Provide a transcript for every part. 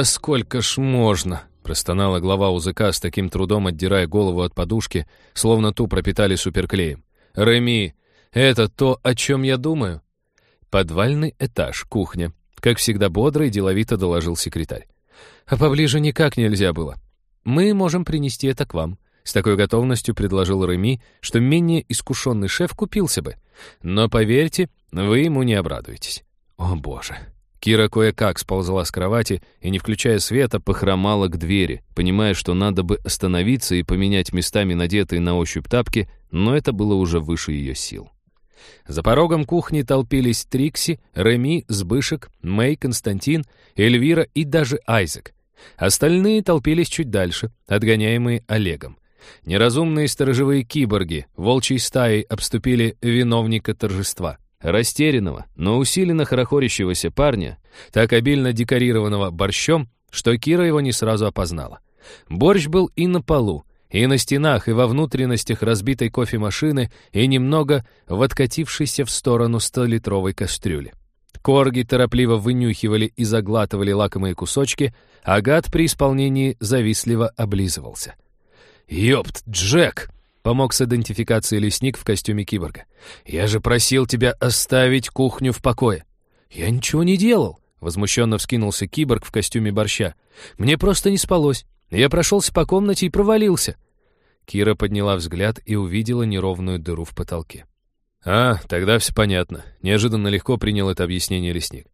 «Да сколько ж можно!» — простонала глава УЗК с таким трудом, отдирая голову от подушки, словно ту пропитали суперклеем. «Реми, это то, о чем я думаю?» «Подвальный этаж, кухня», — как всегда бодро и деловито доложил секретарь. «А поближе никак нельзя было. Мы можем принести это к вам». С такой готовностью предложил Реми, что менее искушенный шеф купился бы. Но поверьте, вы ему не обрадуетесь. О боже. Кира кое-как сползла с кровати и, не включая света, похромала к двери, понимая, что надо бы остановиться и поменять местами надетые на ощупь тапки, но это было уже выше ее сил. За порогом кухни толпились Трикси, Реми, Сбышек, Мэй, Константин, Эльвира и даже Айзек. Остальные толпились чуть дальше, отгоняемые Олегом. Неразумные сторожевые киборги волчьей стаей обступили виновника торжества. Растерянного, но усиленно хорохорящегося парня, так обильно декорированного борщом, что Кира его не сразу опознала. Борщ был и на полу, и на стенах, и во внутренностях разбитой кофемашины, и немного в откатившейся в сторону столитровой кастрюли. Корги торопливо вынюхивали и заглатывали лакомые кусочки, а гад при исполнении завистливо облизывался. «Ёпт, Джек!» — помог с идентификацией лесник в костюме киборга. «Я же просил тебя оставить кухню в покое». «Я ничего не делал», — возмущенно вскинулся киборг в костюме борща. «Мне просто не спалось. Я прошелся по комнате и провалился». Кира подняла взгляд и увидела неровную дыру в потолке. «А, тогда все понятно», — неожиданно легко принял это объяснение лесник.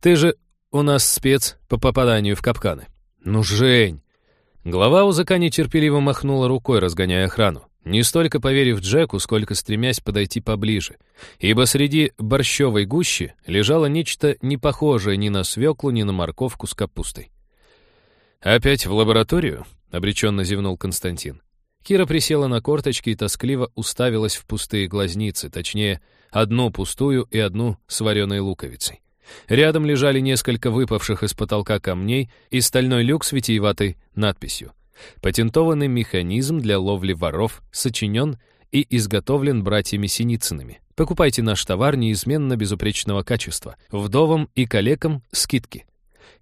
«Ты же у нас спец по попаданию в капканы». «Ну, Жень!» Глава УЗК нетерпеливо махнула рукой, разгоняя охрану, не столько поверив Джеку, сколько стремясь подойти поближе, ибо среди борщевой гущи лежало нечто не похожее ни на свеклу, ни на морковку с капустой. «Опять в лабораторию?» — обреченно зевнул Константин. Кира присела на корточки и тоскливо уставилась в пустые глазницы, точнее, одну пустую и одну с вареной луковицей. Рядом лежали несколько выпавших из потолка камней и стальной люк с витиеватой надписью. Патентованный механизм для ловли воров сочинен и изготовлен братьями Синицынами. Покупайте наш товар неизменно безупречного качества. Вдовам и калекам скидки.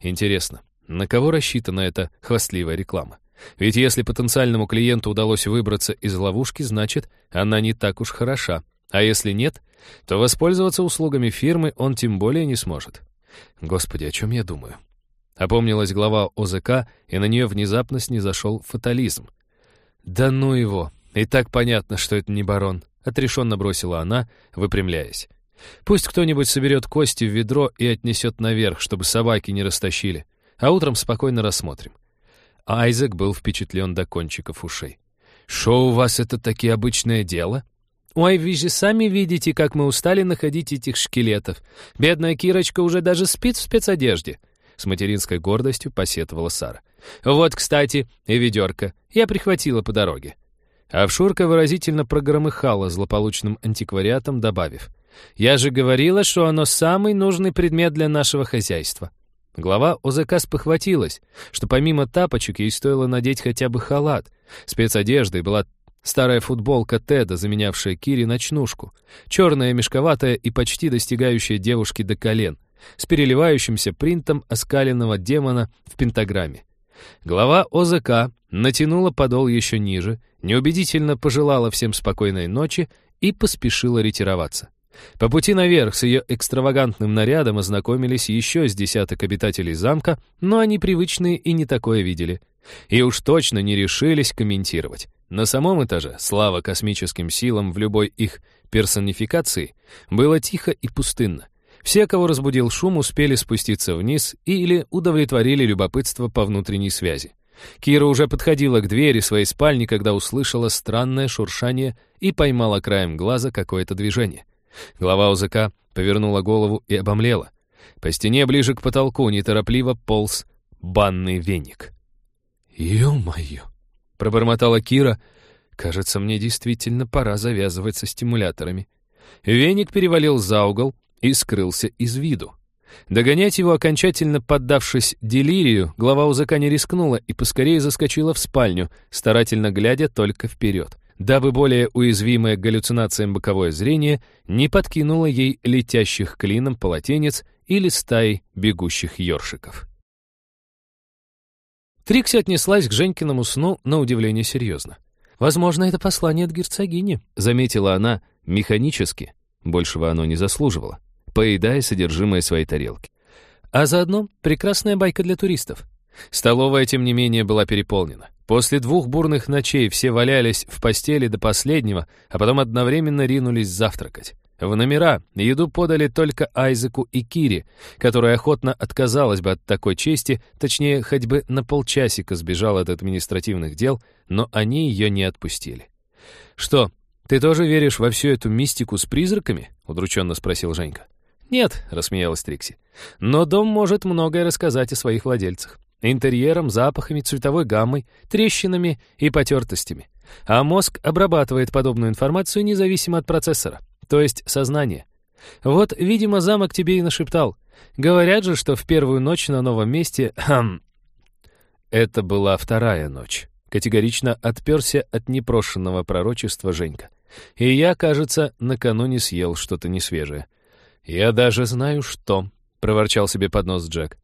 Интересно, на кого рассчитана эта хвастливая реклама? Ведь если потенциальному клиенту удалось выбраться из ловушки, значит, она не так уж хороша. А если нет, то воспользоваться услугами фирмы он тем более не сможет. Господи, о чем я думаю? Опомнилась глава ОЗК, и на нее внезапно снизошел фатализм. «Да ну его! И так понятно, что это не барон», — отрешенно бросила она, выпрямляясь. «Пусть кто-нибудь соберет кости в ведро и отнесет наверх, чтобы собаки не растащили, а утром спокойно рассмотрим». Айзек был впечатлен до кончиков ушей. «Шо у вас это таки обычное дело?» «Ой, вы же сами видите, как мы устали находить этих шкелетов. Бедная Кирочка уже даже спит в спецодежде». С материнской гордостью посетовала Сара. «Вот, кстати, и ведерко. Я прихватила по дороге». Авшурка выразительно прогромыхала злополучным антиквариатом, добавив. «Я же говорила, что оно самый нужный предмет для нашего хозяйства». Глава ОЗК спохватилась, что помимо тапочек ей стоило надеть хотя бы халат. Спецодеждой была Старая футболка Теда, заменявшая Кире ночнушку. Черная, мешковатая и почти достигающая девушки до колен, с переливающимся принтом оскаленного демона в пентаграмме. Глава ОЗК натянула подол еще ниже, неубедительно пожелала всем спокойной ночи и поспешила ретироваться. По пути наверх с ее экстравагантным нарядом ознакомились еще с десяток обитателей замка, но они привычные и не такое видели. И уж точно не решились комментировать. На самом этаже, слава космическим силам в любой их персонификации, было тихо и пустынно. Все, кого разбудил шум, успели спуститься вниз или удовлетворили любопытство по внутренней связи. Кира уже подходила к двери своей спальни, когда услышала странное шуршание и поймала краем глаза какое-то движение. Глава УЗК повернула голову и обомлела. По стене ближе к потолку неторопливо полз банный веник. «Ё-моё!» Пробормотала Кира. Кажется, мне действительно пора завязывать со стимуляторами. Веник перевалил за угол и скрылся из виду. Догонять его, окончательно поддавшись делирию, глава УЗК не рискнула и поскорее заскочила в спальню, старательно глядя только вперед, дабы более уязвимое галлюцинациям боковое зрение не подкинуло ей летящих клином полотенец или стаи бегущих ёршиков. Трикси отнеслась к Женькиному сну на удивление серьезно. «Возможно, это послание от герцогини», — заметила она механически, большего оно не заслуживало, поедая содержимое своей тарелки. А заодно прекрасная байка для туристов. Столовая, тем не менее, была переполнена. После двух бурных ночей все валялись в постели до последнего, а потом одновременно ринулись завтракать. В номера еду подали только Айзеку и Кире, которая охотно отказалась бы от такой чести, точнее, хоть бы на полчасика сбежала от административных дел, но они ее не отпустили. «Что, ты тоже веришь во всю эту мистику с призраками?» — удрученно спросил Женька. «Нет», — рассмеялась Трикси. «Но дом может многое рассказать о своих владельцах. Интерьером, запахами, цветовой гаммой, трещинами и потертостями. А мозг обрабатывает подобную информацию независимо от процессора, то есть сознания. Вот, видимо, замок тебе и нашептал. Говорят же, что в первую ночь на новом месте... Хм, это была вторая ночь. Категорично отперся от непрошенного пророчества Женька. И я, кажется, накануне съел что-то несвежее. «Я даже знаю, что», — проворчал себе под нос Джек.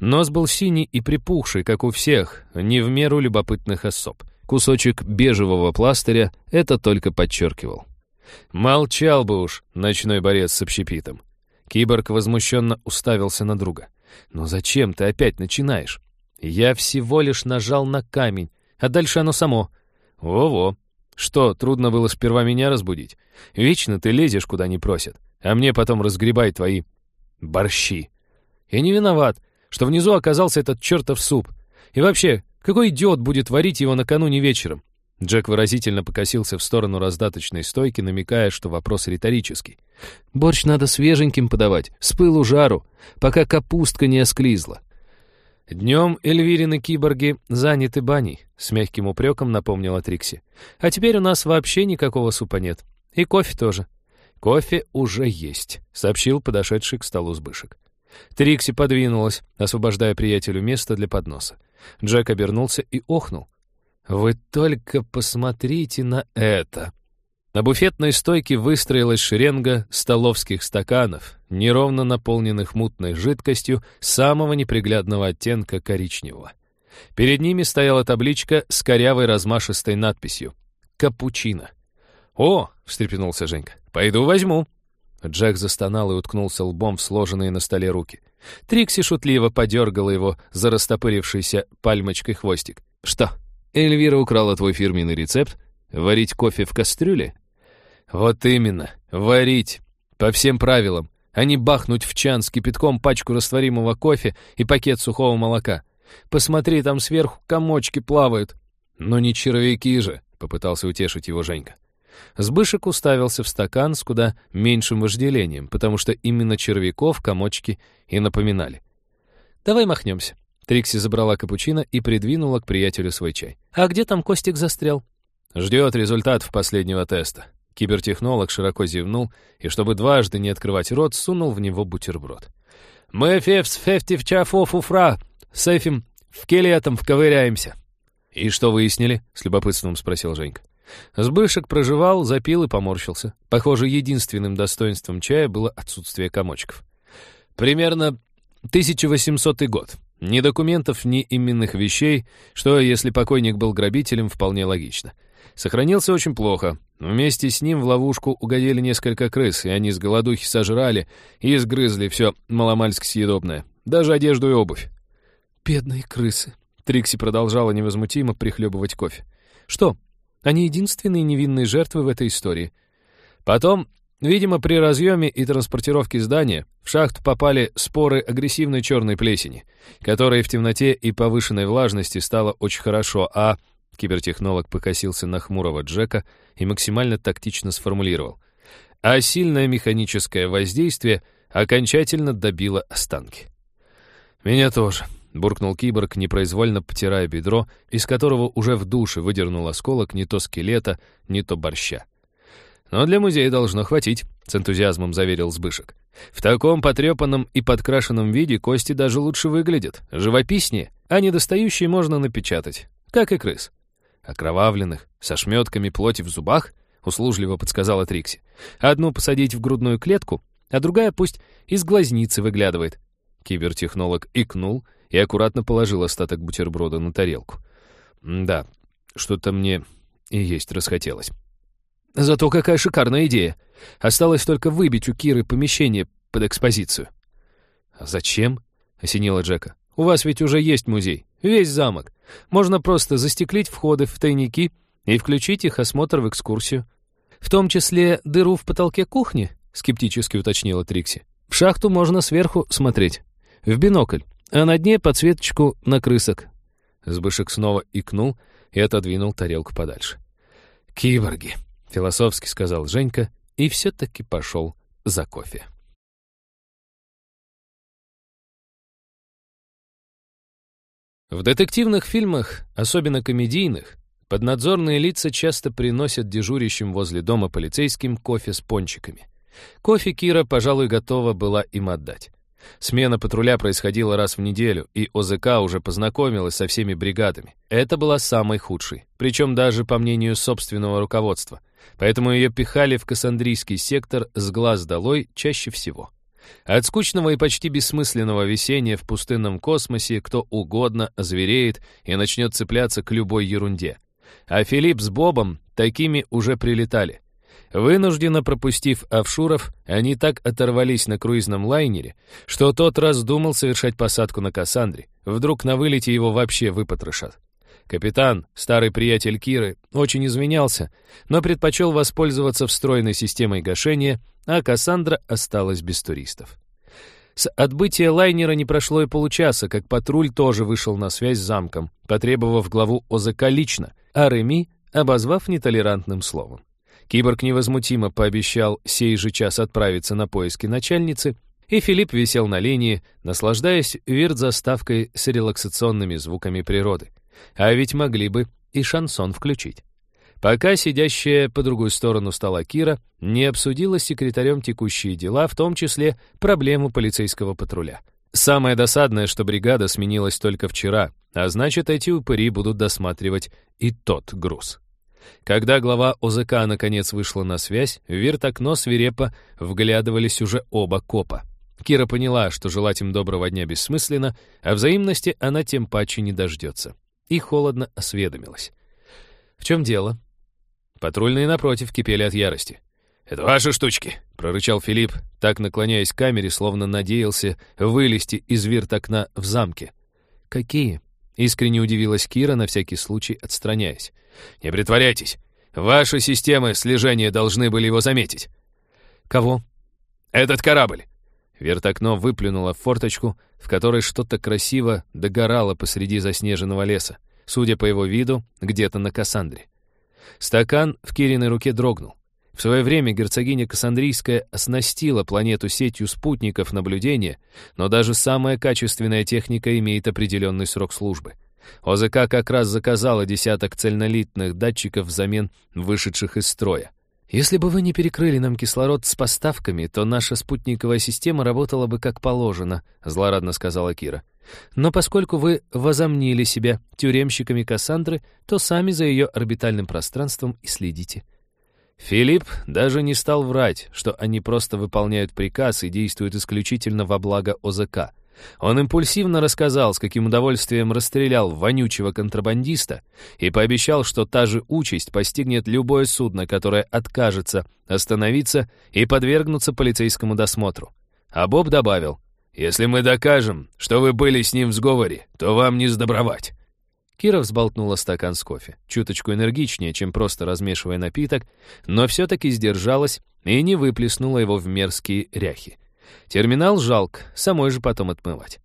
Нос был синий и припухший, как у всех, не в меру любопытных особ. Кусочек бежевого пластыря это только подчеркивал. «Молчал бы уж, ночной борец с общепитом». Киборг возмущенно уставился на друга. «Но зачем ты опять начинаешь? Я всего лишь нажал на камень, а дальше оно само. Во-во. Что, трудно было сперва меня разбудить? Вечно ты лезешь, куда не просят, а мне потом разгребай твои борщи. Я не виноват, что внизу оказался этот чертов суп. И вообще, какой идиот будет варить его накануне вечером? Джек выразительно покосился в сторону раздаточной стойки, намекая, что вопрос риторический. «Борщ надо свеженьким подавать, с пылу жару, пока капустка не осклизла». «Днем Эльвирины киборги заняты баней», — с мягким упреком напомнила Трикси. «А теперь у нас вообще никакого супа нет. И кофе тоже». «Кофе уже есть», — сообщил подошедший к столу Сбышек. Трикси подвинулась, освобождая приятелю место для подноса. Джек обернулся и охнул. «Вы только посмотрите на это!» На буфетной стойке выстроилась шеренга столовских стаканов, неровно наполненных мутной жидкостью самого неприглядного оттенка коричневого. Перед ними стояла табличка с корявой размашистой надписью «Капучино». «О!» — встрепенулся Женька. «Пойду возьму». Джек застонал и уткнулся лбом в сложенные на столе руки. Трикси шутливо подергала его за растопырившийся пальмочкой хвостик. «Что, Эльвира украла твой фирменный рецепт? Варить кофе в кастрюле?» «Вот именно, варить. По всем правилам, а не бахнуть в чан с кипятком пачку растворимого кофе и пакет сухого молока. Посмотри, там сверху комочки плавают». «Но не червяки же», — попытался утешить его Женька. Сбышек уставился в стакан с куда меньшим вожделением, потому что именно червяков комочки и напоминали. «Давай махнемся». Трикси забрала капучино и придвинула к приятелю свой чай. «А где там Костик застрял?» «Ждет результатов последнего теста». Кибертехнолог широко зевнул и, чтобы дважды не открывать рот, сунул в него бутерброд. «Мы февс фефти в чафов уфра, с эфим в келетом вковыряемся». «И что выяснили?» — с любопытством спросил Женька. Сбышек проживал, запил и поморщился. Похоже, единственным достоинством чая было отсутствие комочков. Примерно 1800 год. Ни документов, ни именных вещей, что, если покойник был грабителем, вполне логично. Сохранился очень плохо. Вместе с ним в ловушку угодили несколько крыс, и они с голодухи сожрали и сгрызли все маломальски съедобное. Даже одежду и обувь. «Бедные крысы», — Трикси продолжала невозмутимо прихлебывать кофе. «Что, они единственные невинные жертвы в этой истории. Потом, видимо, при разъеме и транспортировке здания в шахту попали споры агрессивной черной плесени, которой в темноте и повышенной влажности стало очень хорошо, а... Кибертехнолог покосился на хмурого Джека и максимально тактично сформулировал. А сильное механическое воздействие окончательно добило останки. «Меня тоже», буркнул киборг, непроизвольно потирая бедро, из которого уже в душе выдернул осколок не то скелета, не то борща. «Но для музея должно хватить», — с энтузиазмом заверил Сбышек. «В таком потрепанном и подкрашенном виде кости даже лучше выглядят, живописнее, а недостающие можно напечатать, как и крыс». «Окровавленных, со шметками плоти в зубах?» — услужливо подсказала Трикси. «Одну посадить в грудную клетку, а другая пусть из глазницы выглядывает». Кибертехнолог икнул и аккуратно положил остаток бутерброда на тарелку. Да, что-то мне и есть расхотелось. Зато какая шикарная идея. Осталось только выбить у Киры помещение под экспозицию. «А зачем?» — осенила Джека. «У вас ведь уже есть музей. Весь замок. Можно просто застеклить входы в тайники и включить их осмотр в экскурсию. В том числе дыру в потолке кухни?» — скептически уточнила Трикси. «В шахту можно сверху смотреть. В бинокль. А на дне подсветочку на крысок». Сбышек снова икнул и отодвинул тарелку подальше. «Киборги!» философски сказал Женька и все-таки пошел за кофе. В детективных фильмах, особенно комедийных, поднадзорные лица часто приносят дежурящим возле дома полицейским кофе с пончиками. Кофе Кира, пожалуй, готова была им отдать. Смена патруля происходила раз в неделю, и ОЗК уже познакомилась со всеми бригадами. Это была самой худшей, причем даже по мнению собственного руководства. Поэтому ее пихали в Кассандрийский сектор с глаз долой чаще всего. От скучного и почти бессмысленного весения в пустынном космосе кто угодно озвереет и начнет цепляться к любой ерунде. А Филипп с Бобом такими уже прилетали. Вынужденно пропустив офшуров, они так оторвались на круизном лайнере, что тот раздумал совершать посадку на Кассандре. Вдруг на вылете его вообще выпотрошат. Капитан, старый приятель Киры, очень извинялся, но предпочел воспользоваться встроенной системой гашения, а Кассандра осталась без туристов. С отбытия лайнера не прошло и получаса, как патруль тоже вышел на связь с замком, потребовав главу ОЗК лично, а Реми обозвав нетолерантным словом. Киборг невозмутимо пообещал сей же час отправиться на поиски начальницы, и Филипп висел на линии, наслаждаясь вирт-заставкой с релаксационными звуками природы. А ведь могли бы и шансон включить. Пока сидящая по другую сторону стола Кира не обсудила с секретарем текущие дела, в том числе проблему полицейского патруля. Самое досадное, что бригада сменилась только вчера, а значит, эти упыри будут досматривать и тот груз. Когда глава ОЗК наконец вышла на связь, в вертокно свирепо вглядывались уже оба копа. Кира поняла, что желать им доброго дня бессмысленно, а взаимности она тем паче не дождется. И холодно осведомилась. «В чем дело?» Патрульные напротив кипели от ярости. «Это ваши штучки», — прорычал Филипп, так наклоняясь к камере, словно надеялся вылезти из вирт-окна в замке. «Какие?» — искренне удивилась Кира, на всякий случай отстраняясь. «Не притворяйтесь. Ваши системы слежения должны были его заметить». «Кого?» «Этот корабль». Вертокно выплюнуло в форточку, в которой что-то красиво догорало посреди заснеженного леса, судя по его виду, где-то на Кассандре. Стакан в Кириной руке дрогнул. В свое время герцогиня Кассандрийская оснастила планету сетью спутников наблюдения, но даже самая качественная техника имеет определенный срок службы. ОЗК как раз заказала десяток цельнолитных датчиков взамен вышедших из строя. «Если бы вы не перекрыли нам кислород с поставками, то наша спутниковая система работала бы как положено», — злорадно сказала Кира. «Но поскольку вы возомнили себя тюремщиками Кассандры, то сами за ее орбитальным пространством и следите». Филипп даже не стал врать, что они просто выполняют приказ и действуют исключительно во благо ОЗК — он импульсивно рассказал, с каким удовольствием расстрелял вонючего контрабандиста и пообещал, что та же участь постигнет любое судно, которое откажется остановиться и подвергнуться полицейскому досмотру. А Боб добавил, «Если мы докажем, что вы были с ним в сговоре, то вам не сдобровать». Кира взболтнула стакан с кофе, чуточку энергичнее, чем просто размешивая напиток, но все-таки сдержалась и не выплеснула его в мерзкие ряхи. Терминал жалко, самой же потом отмывать.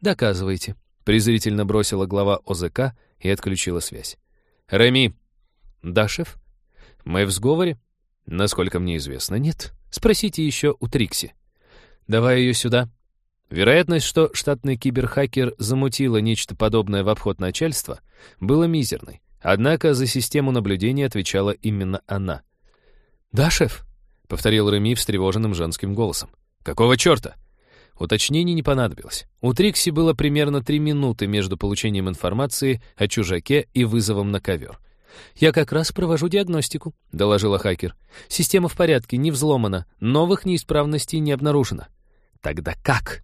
«Доказывайте», — презрительно бросила глава ОЗК и отключила связь. «Реми!» «Да, шеф?» «Мы в сговоре?» «Насколько мне известно, нет. Спросите еще у Трикси». «Давай ее сюда». Вероятность, что штатный киберхакер замутила нечто подобное в обход начальства, была мизерной. Однако за систему наблюдения отвечала именно она. «Да, шеф», — повторил Реми встревоженным женским голосом. «Какого черта?» Уточнений не понадобилось. У Трикси было примерно три минуты между получением информации о чужаке и вызовом на ковер. «Я как раз провожу диагностику», — доложила хакер. «Система в порядке, не взломана, новых неисправностей не обнаружено». «Тогда как?»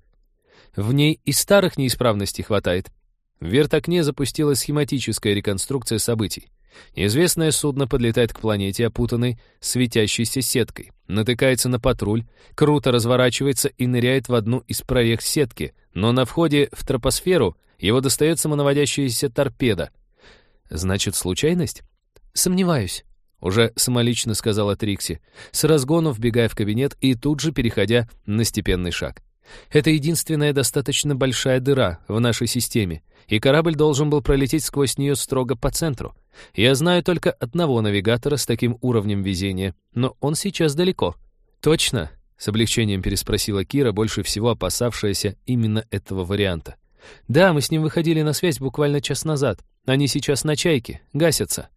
В ней и старых неисправностей хватает. В вертокне запустилась схематическая реконструкция событий. Неизвестное судно подлетает к планете, опутанной светящейся сеткой, натыкается на патруль, круто разворачивается и ныряет в одну из проект сетки, но на входе в тропосферу его достает самонаводящаяся торпеда. Значит, случайность? Сомневаюсь. Уже самолично сказала Трикси, с разгону вбегая в кабинет и тут же переходя на степенный шаг. Это единственная достаточно большая дыра в нашей системе, и корабль должен был пролететь сквозь нее строго по центру. Я знаю только одного навигатора с таким уровнем везения, но он сейчас далеко. Точно? С облегчением переспросила Кира, больше всего опасавшаяся именно этого варианта. Да, мы с ним выходили на связь буквально час назад. Они сейчас на чайке, гасятся.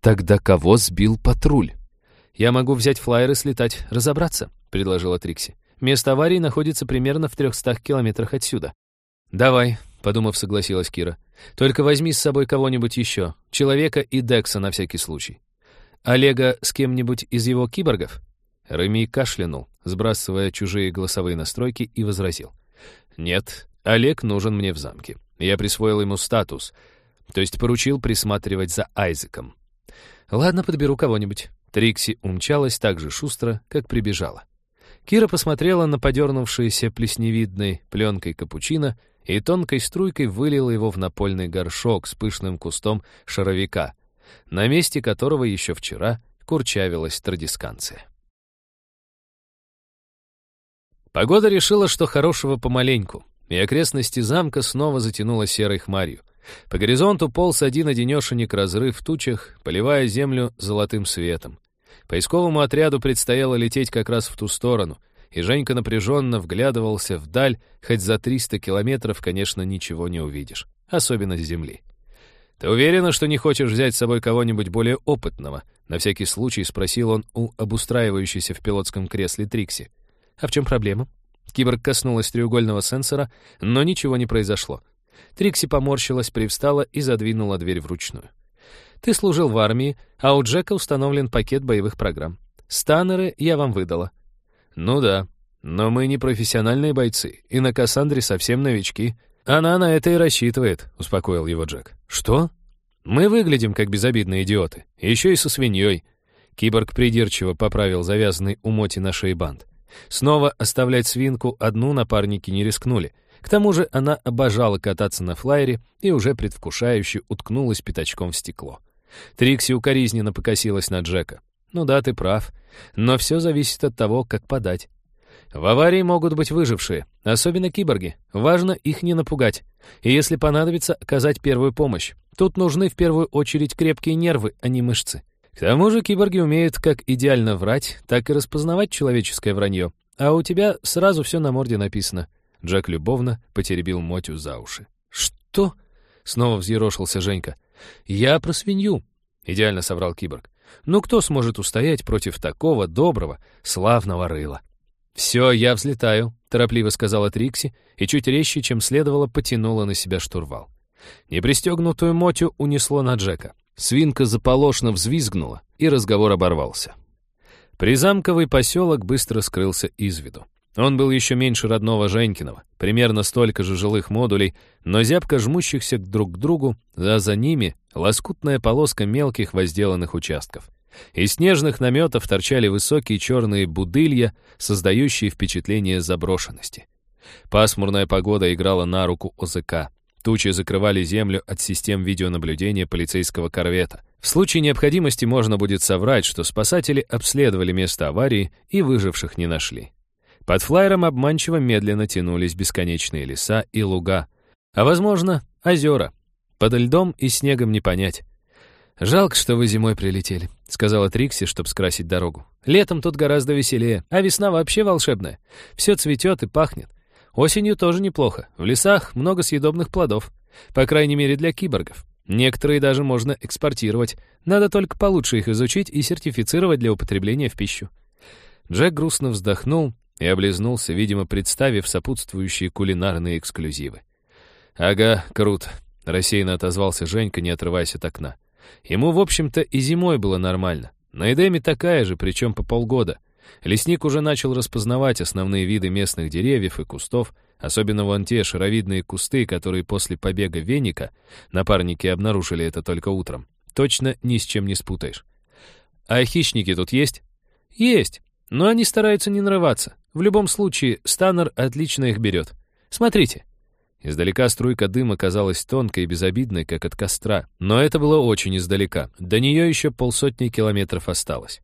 Тогда кого сбил патруль? Я могу взять флайер и слетать, разобраться, предложила Трикси. Место аварии находится примерно в 300 километрах отсюда. Давай, подумав, согласилась Кира. Только возьми с собой кого-нибудь еще, человека и Декса на всякий случай. Олега с кем-нибудь из его киборгов? Реми кашлянул, сбрасывая чужие голосовые настройки, и возразил. «Нет, Олег нужен мне в замке. Я присвоил ему статус, то есть поручил присматривать за Айзеком. Ладно, подберу кого-нибудь». Трикси умчалась так же шустро, как прибежала. Кира посмотрела на подернувшийся плесневидной пленкой капучино и тонкой струйкой вылила его в напольный горшок с пышным кустом шаровика, на месте которого еще вчера курчавилась традисканция. Погода решила, что хорошего помаленьку, и окрестности замка снова затянуло серой хмарью. По горизонту полз один-одинешенек разрыв в тучах, поливая землю золотым светом. Поисковому отряду предстояло лететь как раз в ту сторону — и Женька напряженно вглядывался вдаль, хоть за 300 километров, конечно, ничего не увидишь, особенно с земли. «Ты уверена, что не хочешь взять с собой кого-нибудь более опытного?» На всякий случай спросил он у обустраивающейся в пилотском кресле Трикси. «А в чем проблема?» Киборг коснулась треугольного сенсора, но ничего не произошло. Трикси поморщилась, привстала и задвинула дверь вручную. «Ты служил в армии, а у Джека установлен пакет боевых программ. Станнеры я вам выдала. «Ну да, но мы не профессиональные бойцы, и на Кассандре совсем новички. Она на это и рассчитывает», — успокоил его Джек. «Что?» «Мы выглядим как безобидные идиоты, еще и со свиньей». Киборг придирчиво поправил завязанный у Моти на шее бант. Снова оставлять свинку одну напарники не рискнули. К тому же она обожала кататься на флайере и уже предвкушающе уткнулась пятачком в стекло. Трикси укоризненно покосилась на Джека. Ну да, ты прав. Но все зависит от того, как подать. В аварии могут быть выжившие, особенно киборги. Важно их не напугать. И если понадобится, оказать первую помощь. Тут нужны в первую очередь крепкие нервы, а не мышцы. К тому же киборги умеют как идеально врать, так и распознавать человеческое вранье. А у тебя сразу все на морде написано. Джек любовно потеребил Мотю за уши. «Что?» — снова взъерошился Женька. «Я про свинью», — идеально соврал киборг. Ну кто сможет устоять против такого доброго, славного рыла? «Все, я взлетаю», — торопливо сказала Трикси, и чуть резче, чем следовало, потянула на себя штурвал. Непристегнутую мотю унесло на Джека. Свинка заполошно взвизгнула, и разговор оборвался. Призамковый поселок быстро скрылся из виду. Он был еще меньше родного Женькиного, примерно столько же жилых модулей, но зябко жмущихся друг к другу, а за ними лоскутная полоска мелких возделанных участков. Из снежных наметов торчали высокие черные будылья, создающие впечатление заброшенности. Пасмурная погода играла на руку ОЗК. Тучи закрывали землю от систем видеонаблюдения полицейского корвета. В случае необходимости можно будет соврать, что спасатели обследовали место аварии и выживших не нашли. Под флайером обманчиво медленно тянулись бесконечные леса и луга, а, возможно, озера. Под льдом и снегом не понять. «Жалко, что вы зимой прилетели», — сказала Трикси, чтобы скрасить дорогу. «Летом тут гораздо веселее, а весна вообще волшебная. Все цветет и пахнет. Осенью тоже неплохо. В лесах много съедобных плодов. По крайней мере, для киборгов. Некоторые даже можно экспортировать. Надо только получше их изучить и сертифицировать для употребления в пищу». Джек грустно вздохнул и облизнулся, видимо, представив сопутствующие кулинарные эксклюзивы. «Ага, круто», — рассеянно отозвался Женька, не отрываясь от окна. Ему, в общем-то, и зимой было нормально. На Эдеме такая же, причем по полгода. Лесник уже начал распознавать основные виды местных деревьев и кустов, Особенно вон те шаровидные кусты, которые после побега веника, напарники обнаружили это только утром, точно ни с чем не спутаешь. А хищники тут есть? Есть, но они стараются не нарываться. В любом случае, Станнер отлично их берет. Смотрите. Издалека струйка дыма казалась тонкой и безобидной, как от костра, но это было очень издалека. До нее еще полсотни километров осталось.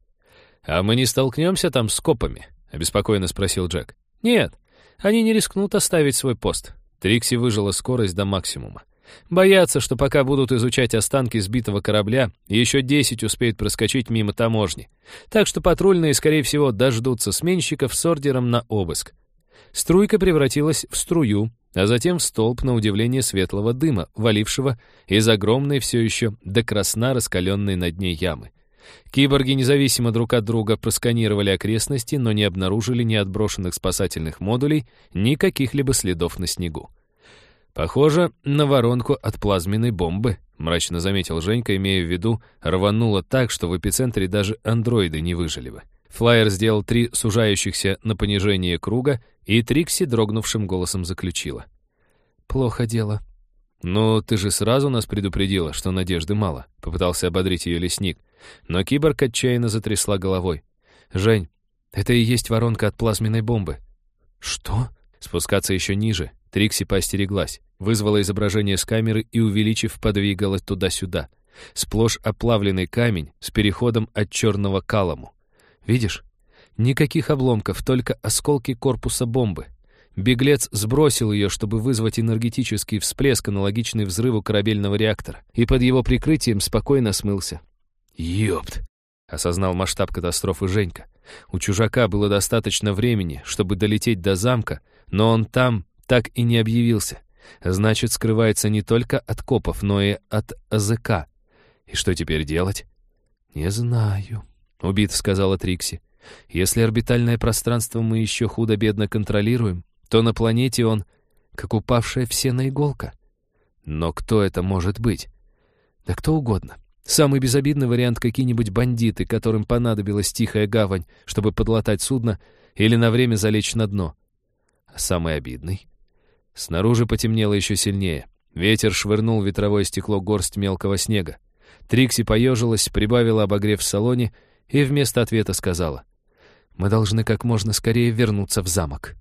«А мы не столкнемся там с копами?» — обеспокоенно спросил Джек. «Нет, они не рискнут оставить свой пост». Трикси выжила скорость до максимума. Боятся, что пока будут изучать останки сбитого корабля, еще десять успеют проскочить мимо таможни. Так что патрульные, скорее всего, дождутся сменщиков с ордером на обыск. Струйка превратилась в струю, а затем в столб на удивление светлого дыма, валившего из огромной все еще до красна раскаленной на дне ямы. Киборги независимо друг от друга просканировали окрестности, но не обнаружили ни отброшенных спасательных модулей, ни каких-либо следов на снегу. «Похоже на воронку от плазменной бомбы», — мрачно заметил Женька, имея в виду, рвануло так, что в эпицентре даже андроиды не выжили бы. Флайер сделал три сужающихся на понижение круга, и Трикси дрогнувшим голосом заключила. «Плохо дело». «Ну, ты же сразу нас предупредила, что надежды мало», — попытался ободрить ее лесник. Но киборг отчаянно затрясла головой. «Жень, это и есть воронка от плазменной бомбы». «Что?» Спускаться еще ниже. Трикси поостереглась, вызвала изображение с камеры и, увеличив, подвигалась туда-сюда. Сплошь оплавленный камень с переходом от черного к алому. Видишь? Никаких обломков, только осколки корпуса бомбы. Беглец сбросил ее, чтобы вызвать энергетический всплеск, аналогичный взрыву корабельного реактора, и под его прикрытием спокойно смылся. «Ёпт!» — осознал масштаб катастрофы Женька. У чужака было достаточно времени, чтобы долететь до замка, но он там так и не объявился. Значит, скрывается не только от копов, но и от АЗК. И что теперь делать? «Не знаю», — убит сказала Трикси. «Если орбитальное пространство мы еще худо-бедно контролируем, то на планете он как упавшая в сено иголка. Но кто это может быть? Да кто угодно. Самый безобидный вариант — какие-нибудь бандиты, которым понадобилась тихая гавань, чтобы подлатать судно или на время залечь на дно. А самый обидный? Снаружи потемнело еще сильнее. Ветер швырнул ветровое стекло горсть мелкого снега. Трикси поежилась, прибавила обогрев в салоне и вместо ответа сказала. «Мы должны как можно скорее вернуться в замок».